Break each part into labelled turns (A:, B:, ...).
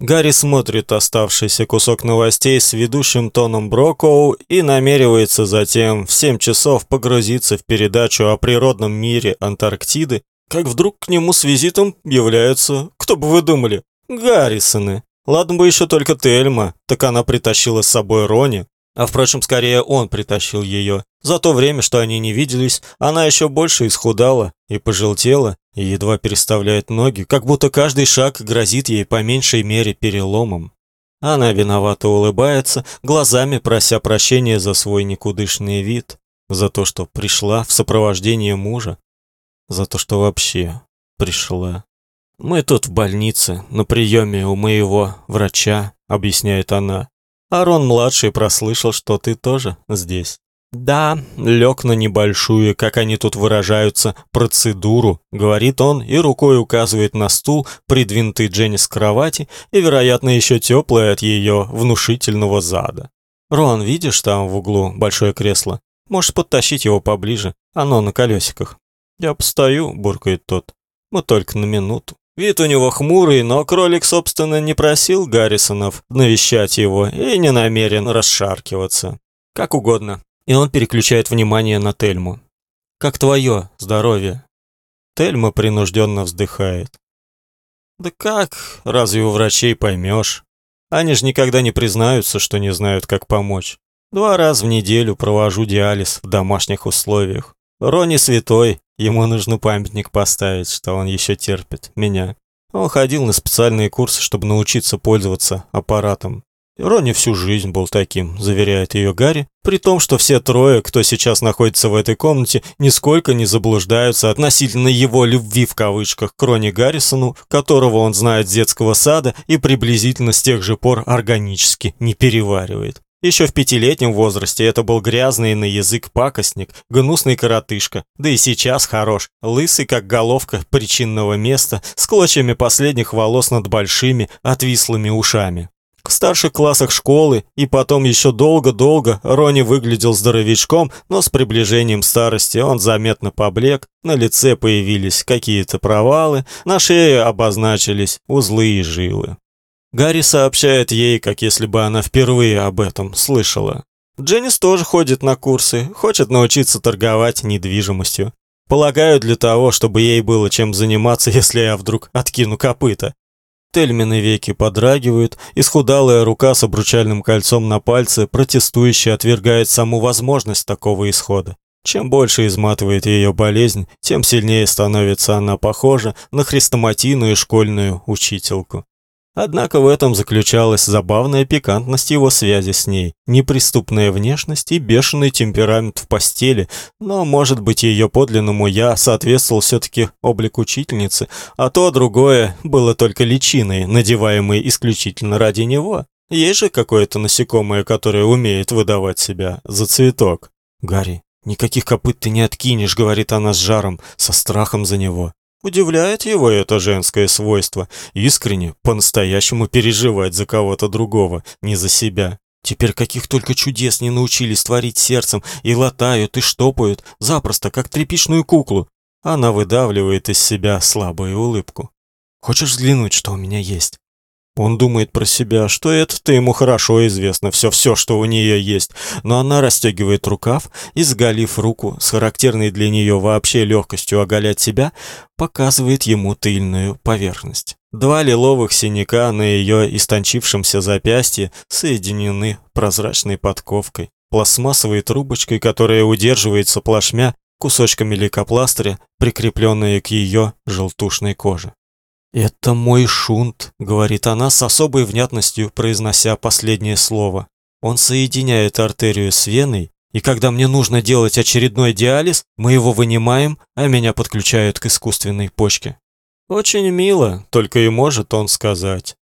A: Гарри смотрит оставшийся кусок новостей с ведущим тоном Брокоу и намеревается затем в 7 часов погрузиться в передачу о природном мире Антарктиды, как вдруг к нему с визитом являются, кто бы вы думали, Гаррисоны. Ладно бы еще только Тельма, так она притащила с собой Рони, а впрочем, скорее он притащил ее. За то время, что они не виделись, она еще больше исхудала и пожелтела, и едва переставляет ноги, как будто каждый шаг грозит ей по меньшей мере переломом. Она виновато улыбается, глазами прося прощения за свой никудышный вид, за то, что пришла в сопровождении мужа, за то, что вообще пришла. «Мы тут в больнице, на приеме у моего врача», — объясняет она. Арон-младший прослышал, что ты тоже здесь. «Да, лег на небольшую, как они тут выражаются, процедуру», — говорит он и рукой указывает на стул, придвинутый Дженнис к кровати и, вероятно, еще теплый от ее внушительного зада. «Рон, видишь там в углу большое кресло? Можешь подтащить его поближе, оно на колесиках». «Я постою», — буркает тот. «Мы только на минуту». Вид у него хмурый, но кролик, собственно, не просил Гаррисонов навещать его и не намерен расшаркиваться. Как угодно и он переключает внимание на Тельму. «Как твое здоровье?» Тельма принужденно вздыхает. «Да как? Разве у врачей поймешь? Они же никогда не признаются, что не знают, как помочь. Два раза в неделю провожу диализ в домашних условиях. Рони святой, ему нужно памятник поставить, что он еще терпит меня. Он ходил на специальные курсы, чтобы научиться пользоваться аппаратом. Ронни всю жизнь был таким, заверяет ее Гарри, при том, что все трое, кто сейчас находится в этой комнате, нисколько не заблуждаются относительно его «любви» в кавычках к Ронни Гаррисону, которого он знает с детского сада и приблизительно с тех же пор органически не переваривает. Еще в пятилетнем возрасте это был грязный на язык пакостник, гнусный коротышка, да и сейчас хорош, лысый как головка причинного места, с клочьями последних волос над большими, отвислыми ушами. В старших классах школы и потом еще долго-долго Рони выглядел здоровячком, но с приближением старости он заметно поблек, на лице появились какие-то провалы, на шее обозначились узлы и жилы. Гарри сообщает ей, как если бы она впервые об этом слышала. Дженнис тоже ходит на курсы, хочет научиться торговать недвижимостью. Полагаю, для того, чтобы ей было чем заниматься, если я вдруг откину копыта. Тельмины веки подрагивают, исхудалая рука с обручальным кольцом на пальце протестующе отвергает саму возможность такого исхода. Чем больше изматывает ее болезнь, тем сильнее становится она похожа на хрестоматийную школьную учительку. Однако в этом заключалась забавная пикантность его связи с ней, неприступная внешность и бешеный темперамент в постели, но, может быть, ее подлинному «я» соответствовал все-таки облик учительницы, а то другое было только личиной, надеваемой исключительно ради него. Есть же какое-то насекомое, которое умеет выдавать себя за цветок. «Гарри, никаких копыт ты не откинешь», — говорит она с жаром, со страхом за него. Удивляет его это женское свойство, искренне, по-настоящему переживать за кого-то другого, не за себя. Теперь каких только чудес не научились творить сердцем, и латают, и штопают, запросто, как тряпичную куклу. Она выдавливает из себя слабую улыбку. «Хочешь взглянуть, что у меня есть?» Он думает про себя, что это-то ему хорошо известно, все-все, что у нее есть, но она расстегивает рукав и, сгалив руку с характерной для нее вообще легкостью оголять себя, показывает ему тыльную поверхность. Два лиловых синяка на ее истончившемся запястье соединены прозрачной подковкой, пластмассовой трубочкой, которая удерживается плашмя кусочками лейкопластыря, прикрепленные к ее желтушной коже. «Это мой шунт», — говорит она с особой внятностью, произнося последнее слово. «Он соединяет артерию с веной, и когда мне нужно делать очередной диализ, мы его вынимаем, а меня подключают к искусственной почке». Очень мило, только и может он сказать.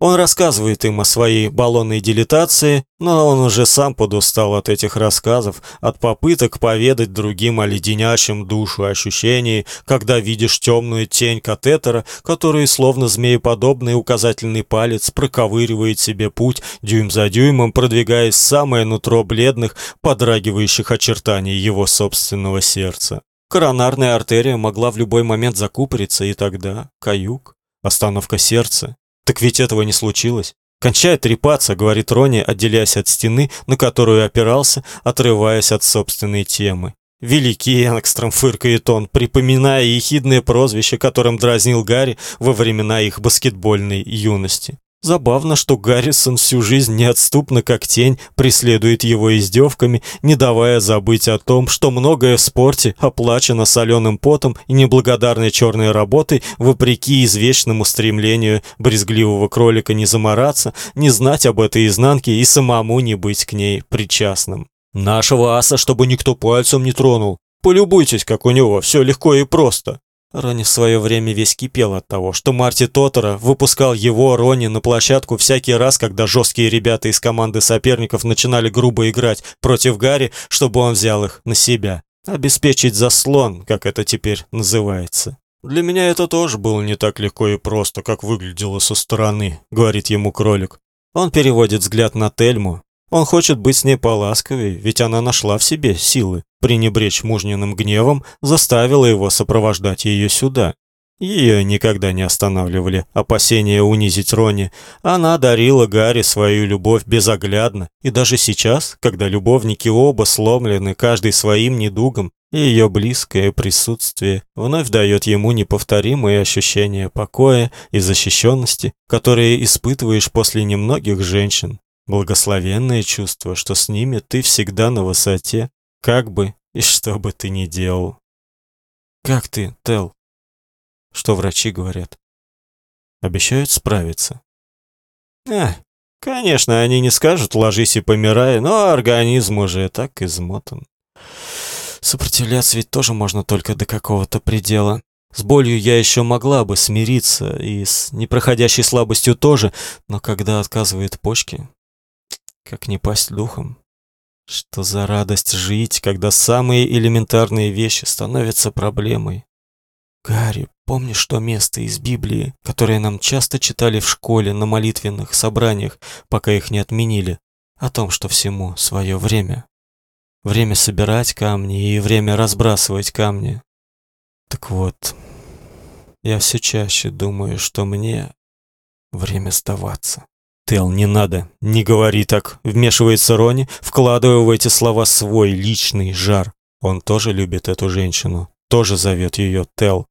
A: Он рассказывает им о своей баллонной дилетации, но он уже сам подустал от этих рассказов, от попыток поведать другим о леденящем душу ощущении, когда видишь темную тень катетера, который, словно змееподобный указательный палец, проковыривает себе путь дюйм за дюймом, продвигаясь в самое нутро бледных, подрагивающих очертаний его собственного сердца. Коронарная артерия могла в любой момент закупориться, и тогда каюк, остановка сердца, Так ведь этого не случилось. «Кончай трепаться», — говорит Рони, отделяясь от стены, на которую опирался, отрываясь от собственной темы. Великий Энгстром фыркает он, припоминая ехидное прозвище, которым дразнил Гарри во времена их баскетбольной юности. Забавно, что Гаррисон всю жизнь неотступно как тень преследует его издевками, не давая забыть о том, что многое в спорте оплачено соленым потом и неблагодарной черной работой, вопреки извечному стремлению брезгливого кролика не замораться, не знать об этой изнанке и самому не быть к ней причастным. Нашего аса, чтобы никто пальцем не тронул. Полюбуйтесь, как у него все легко и просто. Рони в свое время весь кипел от того, что Марти Тотора выпускал его, Рони, на площадку всякий раз, когда жесткие ребята из команды соперников начинали грубо играть против Гарри, чтобы он взял их на себя. Обеспечить заслон, как это теперь называется. «Для меня это тоже было не так легко и просто, как выглядело со стороны», — говорит ему кролик. Он переводит взгляд на Тельму, он хочет быть с ней поласковей, ведь она нашла в себе силы. Пренебречь мужниным гневом заставила его сопровождать ее сюда. Ее никогда не останавливали опасения унизить Рони. Она дарила Гарри свою любовь безоглядно, и даже сейчас, когда любовники оба сломлены каждый своим недугом, ее близкое присутствие вновь дает ему неповторимые ощущения покоя и защищенности, которые испытываешь после немногих женщин, Благословенное чувство, что с ними ты всегда на высоте, как бы и что бы ты ни делал. Как ты, Тел? Что врачи говорят? Обещают справиться. А, конечно, они не скажут «ложись и помирай», но организм уже так измотан. Сопротивляться ведь тоже можно только до какого-то предела. С болью я еще могла бы смириться, и с непроходящей слабостью тоже, но когда отказывают почки, как не пасть духом? Что за радость жить, когда самые элементарные вещи становятся проблемой? Гарри, помнишь то место из Библии, которое нам часто читали в школе на молитвенных собраниях, пока их не отменили, о том, что всему свое время? Время собирать камни и время разбрасывать камни. Так вот, я все чаще думаю, что мне время сдаваться. «Тел, не надо, не говори так», — вмешивается Рони, вкладывая в эти слова свой личный жар. Он тоже любит эту женщину, тоже зовет ее Тел.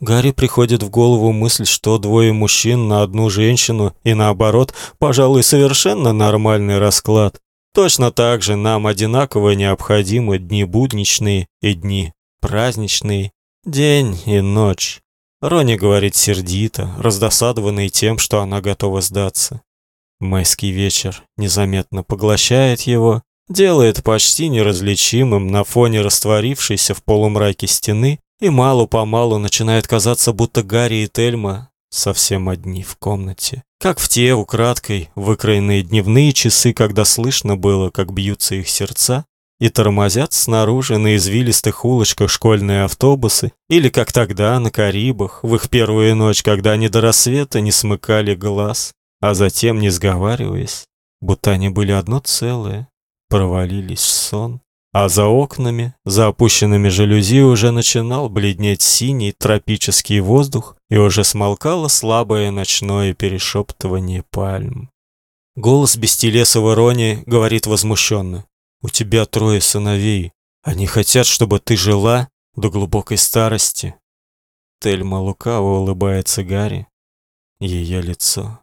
A: Гарри приходит в голову мысль, что двое мужчин на одну женщину и наоборот, пожалуй, совершенно нормальный расклад. Точно так же нам одинаково необходимы дни будничные и дни праздничные, день и ночь. Рони говорит сердито, раздосадованный тем, что она готова сдаться. Майский вечер незаметно поглощает его, делает почти неразличимым на фоне растворившейся в полумраке стены, и мало-помалу начинает казаться, будто Гарри и Тельма совсем одни в комнате. Как в те украдкой выкроенные дневные часы, когда слышно было, как бьются их сердца, и тормозят снаружи на извилистых улочках школьные автобусы, или как тогда на Карибах, в их первую ночь, когда они до рассвета не смыкали глаз, а затем, не сговариваясь, будто они были одно целое, провалились в сон. А за окнами, за опущенными жалюзи уже начинал бледнеть синий тропический воздух, и уже смолкало слабое ночное перешептывание пальм. Голос бестелесого Рони говорит возмущенно. «У тебя трое сыновей. Они хотят, чтобы ты жила до глубокой старости». Тельма лукаво улыбается Гарри. Ее лицо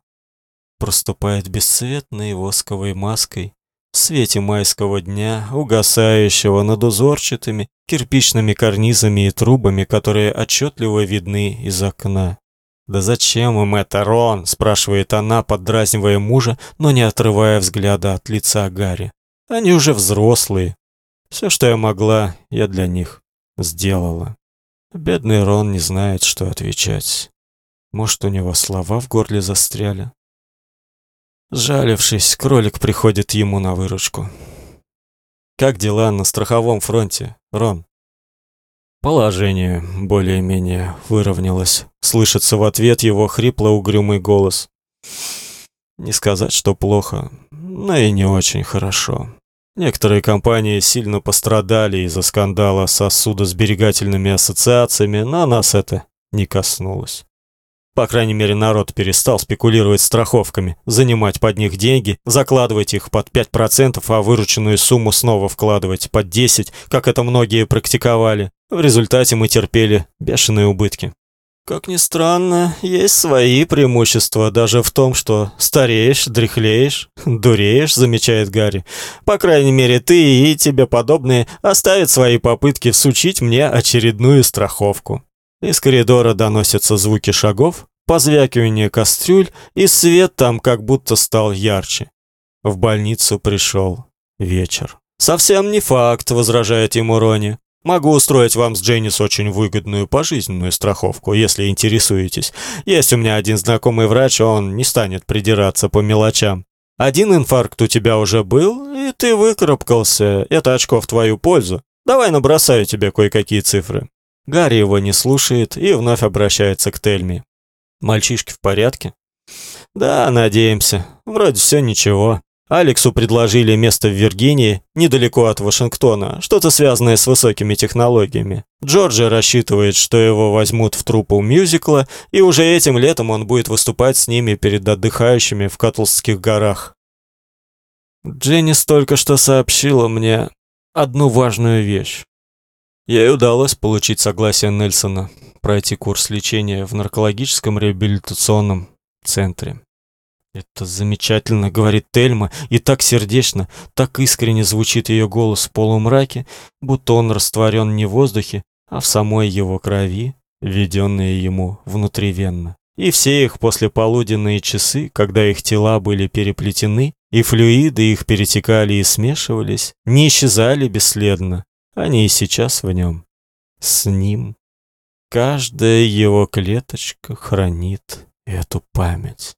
A: проступает бесцветной восковой маской в свете майского дня, угасающего над узорчатыми кирпичными карнизами и трубами, которые отчетливо видны из окна. «Да зачем им это, Рон?» – спрашивает она, поддразнивая мужа, но не отрывая взгляда от лица Гарри. «Они уже взрослые. Все, что я могла, я для них сделала». Бедный Рон не знает, что отвечать. Может, у него слова в горле застряли. Сжалившись, кролик приходит ему на выручку. «Как дела на страховом фронте, Рон?» Положение более-менее выровнялось. Слышится в ответ его хрипло-угрюмый голос. Не сказать, что плохо, но и не очень хорошо. Некоторые компании сильно пострадали из-за скандала со судосберегательными ассоциациями, но нас это не коснулось. По крайней мере, народ перестал спекулировать страховками, занимать под них деньги, закладывать их под 5%, а вырученную сумму снова вкладывать под 10%, как это многие практиковали. В результате мы терпели бешеные убытки. Как ни странно, есть свои преимущества даже в том, что стареешь, дряхлеешь, дуреешь, замечает Гарри. По крайней мере, ты и тебе подобные оставят свои попытки всучить мне очередную страховку. Из коридора доносятся звуки шагов, позвякивание кастрюль, и свет там как будто стал ярче. В больницу пришел вечер. Совсем не факт, возражает ему Рони. Могу устроить вам с Дженнис очень выгодную пожизненную страховку, если интересуетесь. Есть у меня один знакомый врач, он не станет придираться по мелочам. Один инфаркт у тебя уже был, и ты выкарабкался. Это очко в твою пользу. Давай набросаю тебе кое-какие цифры. Гарри его не слушает и вновь обращается к Тельме. Мальчишки в порядке? Да, надеемся. Вроде все ничего. Алексу предложили место в Виргинии, недалеко от Вашингтона, что-то связанное с высокими технологиями. Джорджи рассчитывает, что его возьмут в труппу мюзикла, и уже этим летом он будет выступать с ними перед отдыхающими в Катлских горах. Дженнис только что сообщила мне одну важную вещь. Ей удалось получить согласие Нельсона пройти курс лечения в наркологическом реабилитационном центре. «Это замечательно», — говорит Тельма, и так сердечно, так искренне звучит ее голос в полумраке, будто он растворен не в воздухе, а в самой его крови, введенной ему внутривенно. И все их послеполуденные часы, когда их тела были переплетены, и флюиды их перетекали и смешивались, не исчезали бесследно. Они и сейчас в нем. С ним. Каждая его клеточка хранит эту память.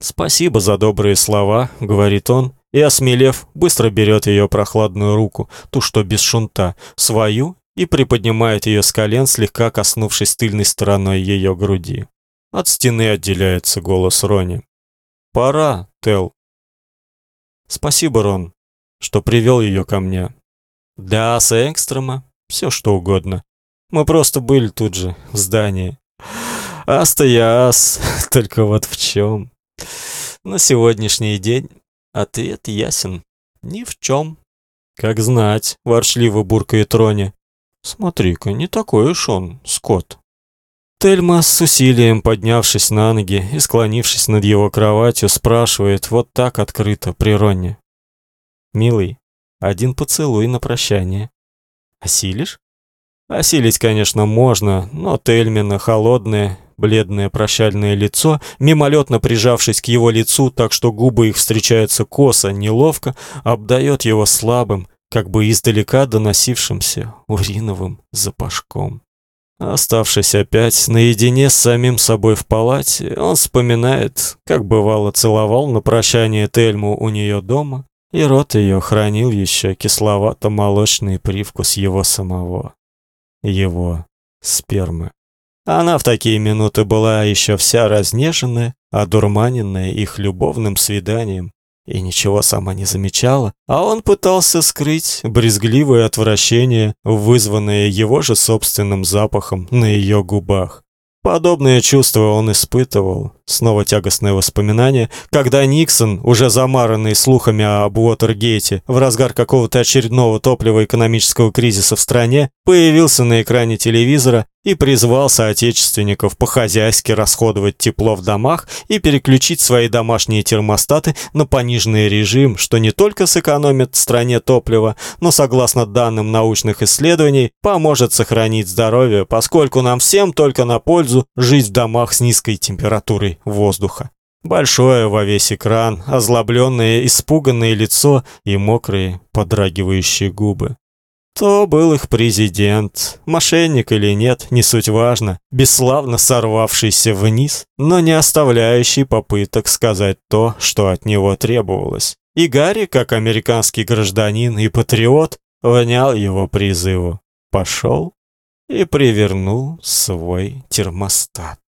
A: «Спасибо за добрые слова», — говорит он, и, осмелев, быстро берет ее прохладную руку, ту, что без шунта, свою, и приподнимает ее с колен, слегка коснувшись тыльной стороной ее груди. От стены отделяется голос Рони. «Пора, Тел». «Спасибо, Рон, что привел ее ко мне». «Да, с экстрема, все что угодно. Мы просто были тут же, в здании. Ас-то я ас, только вот в чем?» На сегодняшний день ответ ясен. Ни в чем. Как знать, ворчливо буркает Рони. Смотри-ка, не такой уж он, Скотт. Тельма с усилием поднявшись на ноги и склонившись над его кроватью, спрашивает вот так открыто при Ронне. «Милый, один поцелуй на прощание. Осилишь?» Осилить, конечно, можно, но Тельмина холодная бледное прощальное лицо, мимолетно прижавшись к его лицу так, что губы их встречаются косо, неловко, обдает его слабым, как бы издалека доносившимся уриновым запашком. Оставшись опять наедине с самим собой в палате, он вспоминает, как бывало целовал на прощание Тельму у нее дома, и рот ее хранил еще кисловато-молочный привкус его самого, его спермы. Она в такие минуты была еще вся разнеженная, одурманенная их любовным свиданием, и ничего сама не замечала, а он пытался скрыть брезгливое отвращение, вызванное его же собственным запахом на ее губах. Подобное чувство он испытывал. Снова тягостное воспоминание, когда Никсон, уже замаранный слухами об Уотергейте, в разгар какого-то очередного топливо-экономического кризиса в стране, появился на экране телевизора и призвал соотечественников по-хозяйски расходовать тепло в домах и переключить свои домашние термостаты на пониженный режим, что не только сэкономит стране топливо, но, согласно данным научных исследований, поможет сохранить здоровье, поскольку нам всем только на пользу жить в домах с низкой температурой воздуха. Большое во весь экран, озлобленное, испуганное лицо и мокрые, подрагивающие губы. То был их президент, мошенник или нет, не суть важно, бесславно сорвавшийся вниз, но не оставляющий попыток сказать то, что от него требовалось. И Гарри, как американский гражданин и патриот, внял его призыву. Пошел и привернул свой термостат.